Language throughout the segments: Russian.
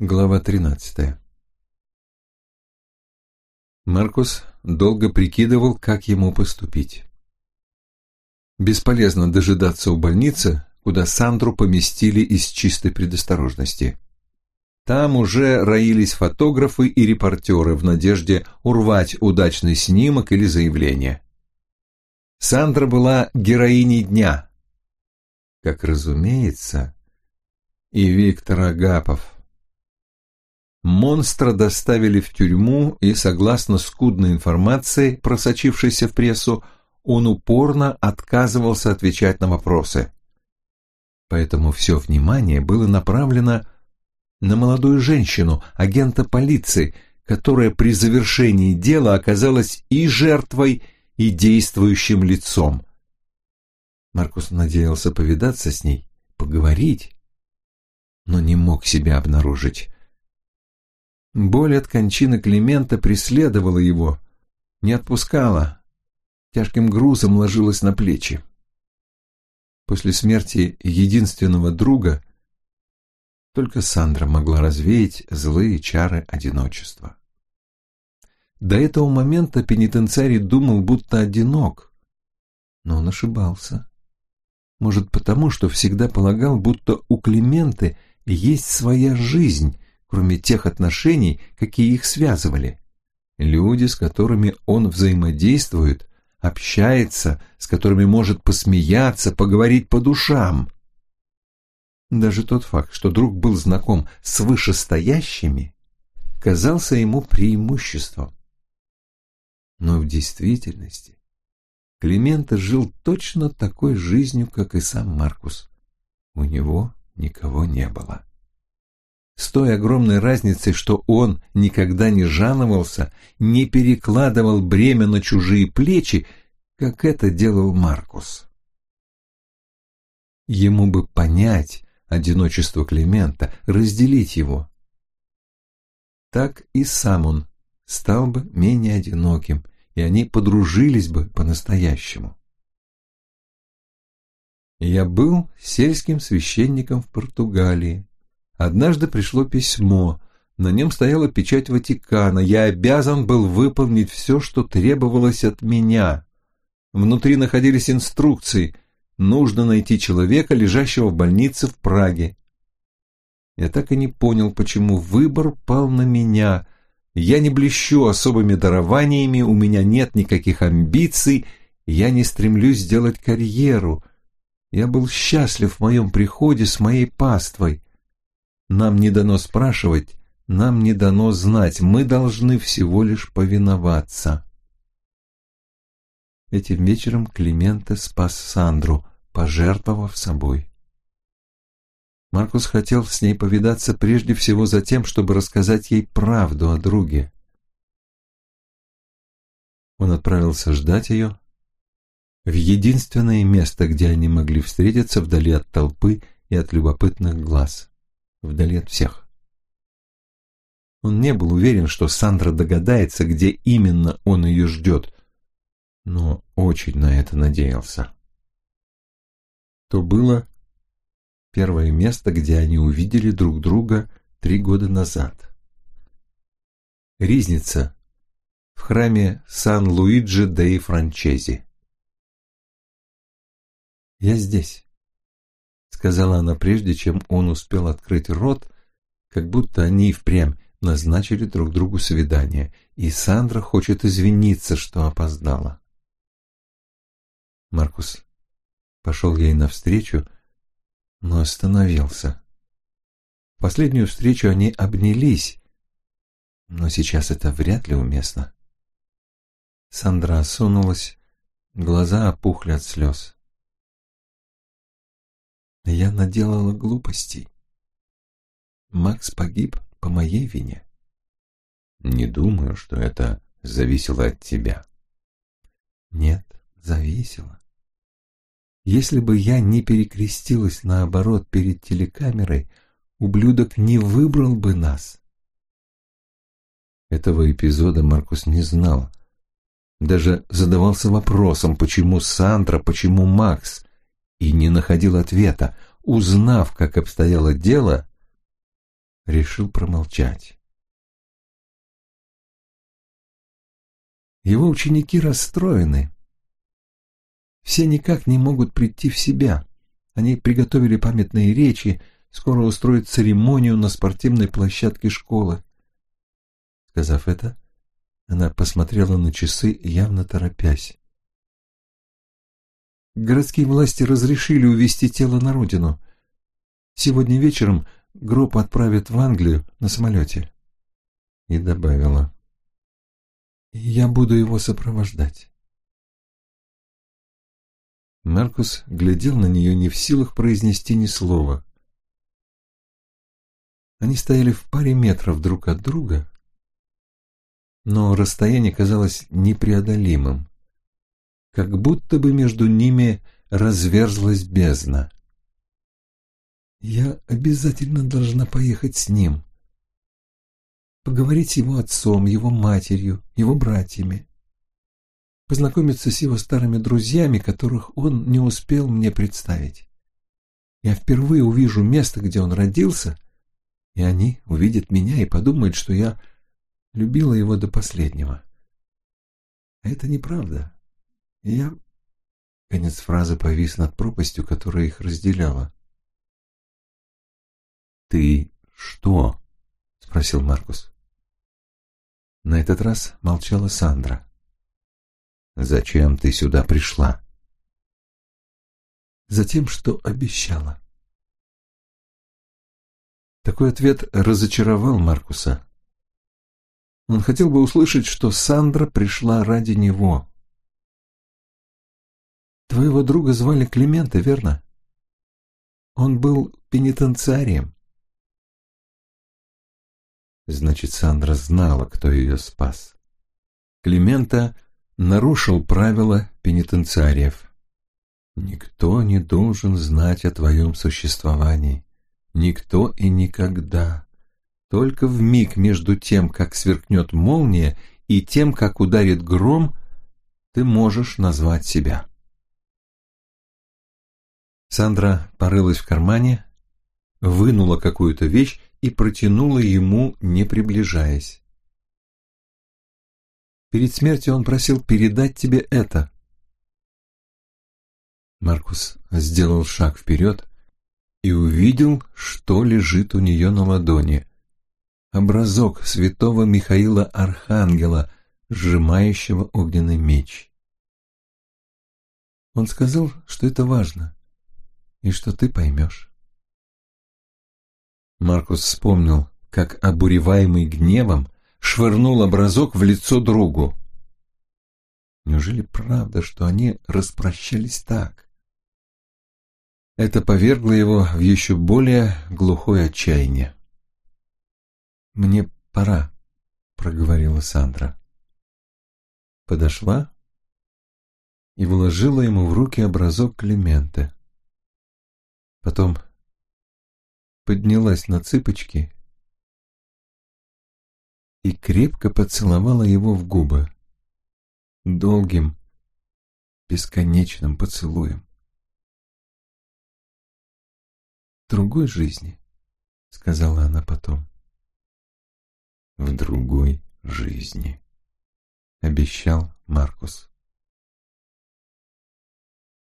Глава 13 Маркус долго прикидывал, как ему поступить. Бесполезно дожидаться у больницы, куда Сандру поместили из чистой предосторожности. Там уже роились фотографы и репортеры в надежде урвать удачный снимок или заявление. Сандра была героиней дня. Как разумеется, и Виктор Агапов – Монстра доставили в тюрьму, и, согласно скудной информации, просочившейся в прессу, он упорно отказывался отвечать на вопросы. Поэтому все внимание было направлено на молодую женщину, агента полиции, которая при завершении дела оказалась и жертвой, и действующим лицом. Маркус надеялся повидаться с ней, поговорить, но не мог себя обнаружить. Боль от кончины Климента преследовала его, не отпускала, тяжким грузом ложилась на плечи. После смерти единственного друга только Сандра могла развеять злые чары одиночества. До этого момента пенитенциарий думал, будто одинок, но он ошибался. Может, потому, что всегда полагал, будто у Клименты есть своя жизнь, кроме тех отношений, какие их связывали. Люди, с которыми он взаимодействует, общается, с которыми может посмеяться, поговорить по душам. Даже тот факт, что друг был знаком с вышестоящими, казался ему преимуществом. Но в действительности Климента жил точно такой жизнью, как и сам Маркус. У него никого не было с той огромной разницей, что он никогда не жаловался, не перекладывал бремя на чужие плечи, как это делал Маркус. Ему бы понять одиночество Климента, разделить его. Так и сам он стал бы менее одиноким, и они подружились бы по-настоящему. Я был сельским священником в Португалии, Однажды пришло письмо. На нем стояла печать Ватикана. Я обязан был выполнить все, что требовалось от меня. Внутри находились инструкции. Нужно найти человека, лежащего в больнице в Праге. Я так и не понял, почему выбор пал на меня. Я не блещу особыми дарованиями, у меня нет никаких амбиций, я не стремлюсь сделать карьеру. Я был счастлив в моем приходе с моей паствой. Нам не дано спрашивать, нам не дано знать, мы должны всего лишь повиноваться. Этим вечером Климента спас Сандру, пожертвовав собой. Маркус хотел с ней повидаться прежде всего за тем, чтобы рассказать ей правду о друге. Он отправился ждать ее в единственное место, где они могли встретиться вдали от толпы и от любопытных глаз вдали от всех. Он не был уверен, что Сандра догадается, где именно он ее ждет, но очень на это надеялся. То было первое место, где они увидели друг друга три года назад. Ризница в храме Сан-Луиджи деи Франчези. «Я здесь», сказала она прежде, чем он успел открыть рот, как будто они и впрямь назначили друг другу свидание, и Сандра хочет извиниться, что опоздала. Маркус пошел ей навстречу, но остановился. В последнюю встречу они обнялись, но сейчас это вряд ли уместно. Сандра осунулась, глаза опухли от слез. Я наделала глупостей. Макс погиб по моей вине. Не думаю, что это зависело от тебя. Нет, зависело. Если бы я не перекрестилась наоборот перед телекамерой, ублюдок не выбрал бы нас. Этого эпизода Маркус не знал. Даже задавался вопросом, почему Сандра, почему Макс и не находил ответа. Узнав, как обстояло дело, решил промолчать. Его ученики расстроены. Все никак не могут прийти в себя. Они приготовили памятные речи, скоро устроят церемонию на спортивной площадке школы. Сказав это, она посмотрела на часы, явно торопясь. Городские власти разрешили увезти тело на родину. Сегодня вечером гроб отправят в Англию на самолете. И добавила. Я буду его сопровождать. Маркус глядел на нее не в силах произнести ни слова. Они стояли в паре метров друг от друга, но расстояние казалось непреодолимым, как будто бы между ними разверзлась бездна. «Я обязательно должна поехать с ним», поговорить с его отцом, его матерью, его братьями, познакомиться с его старыми друзьями, которых он не успел мне представить. Я впервые увижу место, где он родился, и они увидят меня и подумают, что я любила его до последнего. А это неправда. Я... Конец фразы повис над пропастью, которая их разделяла. «Ты что?» — спросил Маркус. На этот раз молчала Сандра. «Зачем ты сюда пришла?» «Затем, что обещала». Такой ответ разочаровал Маркуса. Он хотел бы услышать, что Сандра пришла ради него. «Твоего друга звали Климента, верно? Он был пенитенциарием». Значит, Сандра знала, кто ее спас. Климента нарушил правила пенитенциариев. Никто не должен знать о твоем существовании. Никто и никогда. Только в миг между тем, как сверкнет молния, и тем, как ударит гром, ты можешь назвать себя. Сандра порылась в кармане, вынула какую-то вещь и протянула ему, не приближаясь. Перед смертью он просил передать тебе это. Маркус сделал шаг вперед и увидел, что лежит у нее на ладони. Образок святого Михаила Архангела, сжимающего огненный меч. Он сказал, что это важно, и что ты поймешь. Маркус вспомнил, как, обуреваемый гневом, швырнул образок в лицо другу. Неужели правда, что они распрощались так? Это повергло его в еще более глухое отчаяние. «Мне пора», — проговорила Сандра. Подошла и вложила ему в руки образок Климента. Потом поднялась на цыпочки и крепко поцеловала его в губы долгим, бесконечным поцелуем. «В другой жизни», — сказала она потом. «В другой жизни», — обещал Маркус.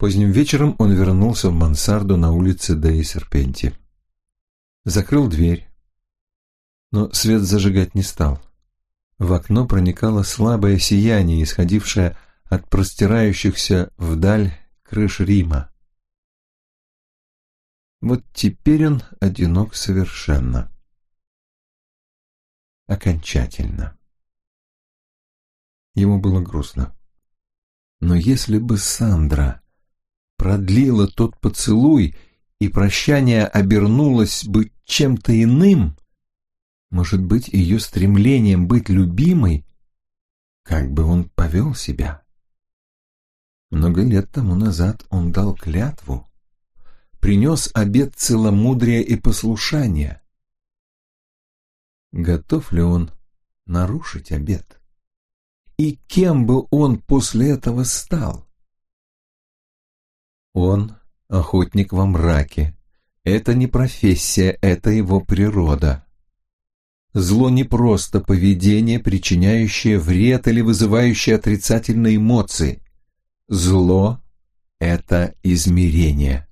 Поздним вечером он вернулся в мансарду на улице Деи Серпенти закрыл дверь, но свет зажигать не стал. В окно проникало слабое сияние, исходившее от простирающихся вдаль крыш Рима. Вот теперь он одинок совершенно. Окончательно. Ему было грустно. Но если бы Сандра продлила тот поцелуй и прощание обернулось бы чем-то иным, может быть, ее стремлением быть любимой, как бы он повел себя? Много лет тому назад он дал клятву, принес обет целомудрия и послушания. Готов ли он нарушить обет? И кем бы он после этого стал? Он охотник во мраке. Это не профессия, это его природа. Зло не просто поведение, причиняющее вред или вызывающее отрицательные эмоции. Зло – это измерение.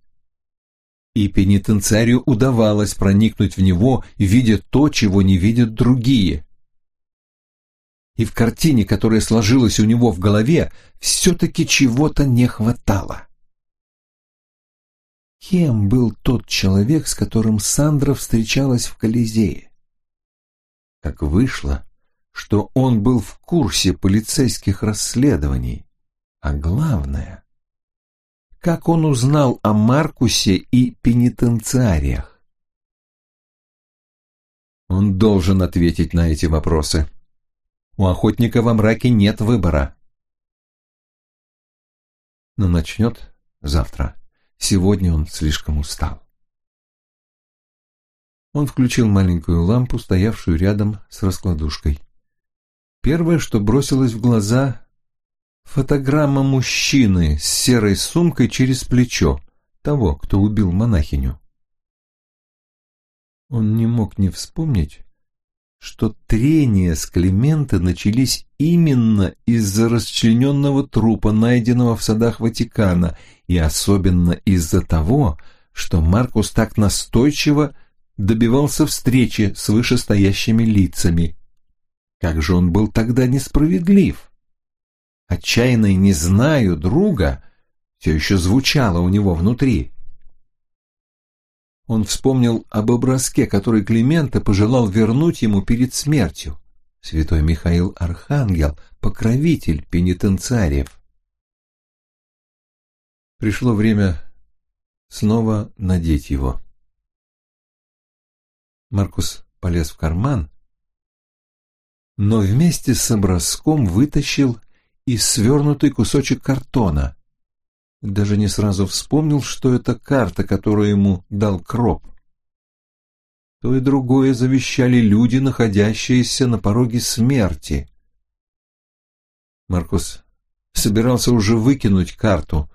И пенитенциарию удавалось проникнуть в него, видя то, чего не видят другие. И в картине, которая сложилась у него в голове, все-таки чего-то не хватало. Кем был тот человек, с которым Сандра встречалась в Колизее? Как вышло, что он был в курсе полицейских расследований, а главное, как он узнал о Маркусе и пенитенциариях? Он должен ответить на эти вопросы. У охотника во мраке нет выбора. Но начнет завтра. Сегодня он слишком устал. Он включил маленькую лампу, стоявшую рядом с раскладушкой. Первое, что бросилось в глаза — фотограмма мужчины с серой сумкой через плечо, того, кто убил монахиню. Он не мог не вспомнить, что трения с Клименто начались именно из-за расчлененного трупа, найденного в садах Ватикана, и особенно из-за того, что Маркус так настойчиво добивался встречи с вышестоящими лицами. Как же он был тогда несправедлив! Отчаянно «не знаю друга» все еще звучало у него внутри. Он вспомнил об образке, который Климента пожелал вернуть ему перед смертью. Святой Михаил Архангел, покровитель пенитенциариев. Пришло время снова надеть его. Маркус полез в карман, но вместе с образком вытащил и свернутый кусочек картона. Даже не сразу вспомнил, что это карта, которую ему дал Кроп. То и другое завещали люди, находящиеся на пороге смерти. Маркус собирался уже выкинуть карту,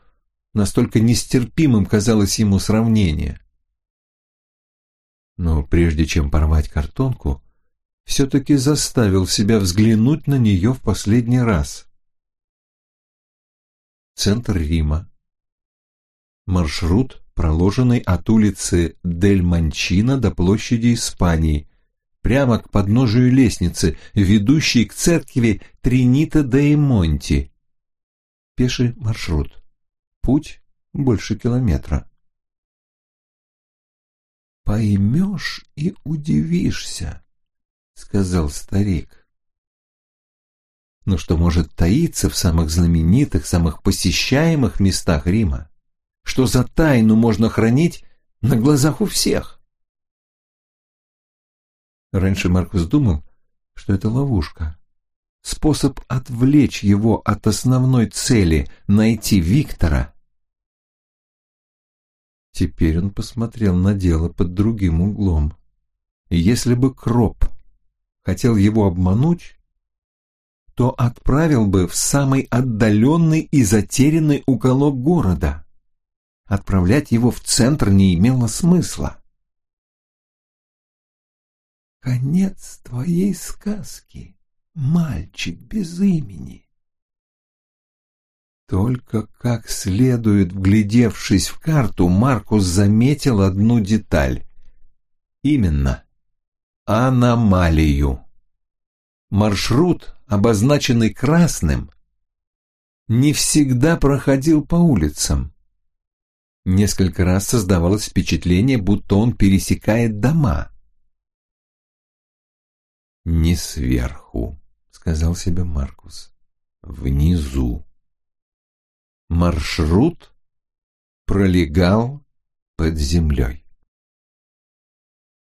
настолько нестерпимым казалось ему сравнение. Но прежде чем порвать картонку, все-таки заставил себя взглянуть на нее в последний раз. Центр Рима, маршрут, проложенный от улицы Дель Манчино до площади Испании, прямо к подножию лестницы, ведущей к церкви Тринита де Монти. Пеший маршрут. Путь больше километра. «Поймешь и удивишься», — сказал старик. Но что может таиться в самых знаменитых, самых посещаемых местах Рима? Что за тайну можно хранить на глазах у всех. Раньше Маркус думал, что это ловушка, способ отвлечь его от основной цели — найти Виктора. Теперь он посмотрел на дело под другим углом. Если бы Кроп хотел его обмануть, то отправил бы в самый отдаленный и затерянный уголок города отправлять его в центр не имело смысла. «Конец твоей сказки, мальчик без имени!» Только как следует вглядевшись в карту, Маркус заметил одну деталь. Именно аномалию. Маршрут, обозначенный красным, не всегда проходил по улицам. Несколько раз создавалось впечатление, будто он пересекает дома. «Не сверху», — сказал себе Маркус, — «внизу». Маршрут пролегал под землей.